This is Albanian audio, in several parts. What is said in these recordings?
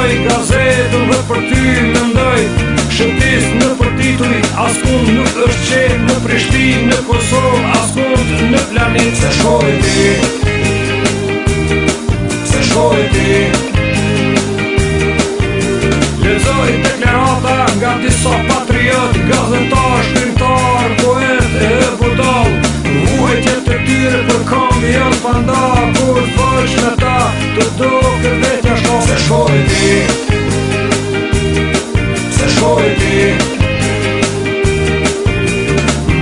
lëndoj Gazetën dhe për ty lëndoj Shëntis në për tituj Askun nuk është qenë Në Prishtin, në Kosovë Askun në planin Se shkoj ti Se shkoj ti Lezoj deklarata Nga disa patriot Gazetar, shkrimtar, poet e budal Vuhet jetë të tyre Për kam janë panda Kur fërsh me ta të Se shkoj ti Se shkoj ti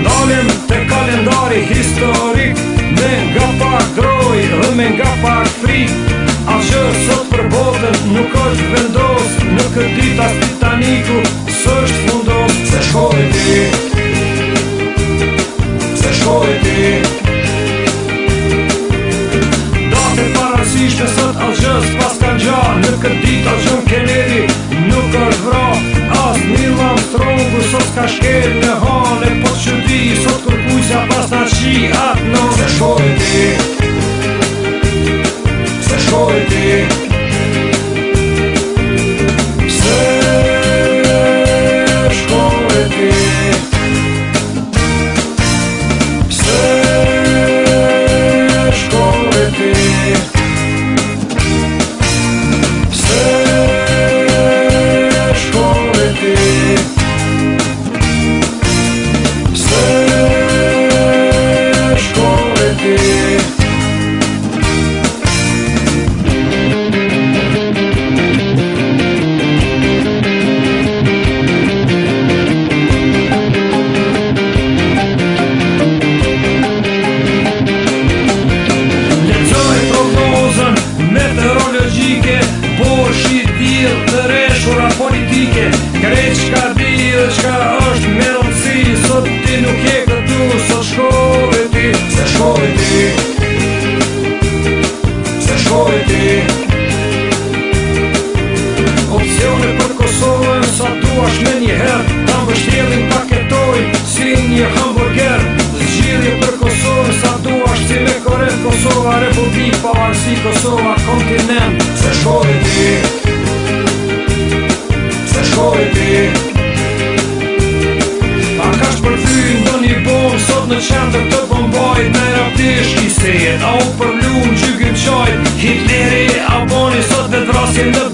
dalim të kalendari historik Me nga pak droj, dhe me nga pak fri Ashtë sot për botën nuk bashkë me një herë Ta më shjelin ta Si një hamburger Zgjiri për Kosovë Sa du ashtë si me Kore, Kosova Republik pa varësi Kosova Kontinent Se shkoj ti Se shkoj ti Ta ka shpërfyjnë do një bomë Sot në qendër të bombaj Në raptish kisejet A u përlu në gjykym qaj Hitleri aboni Sot dhe drasin dhe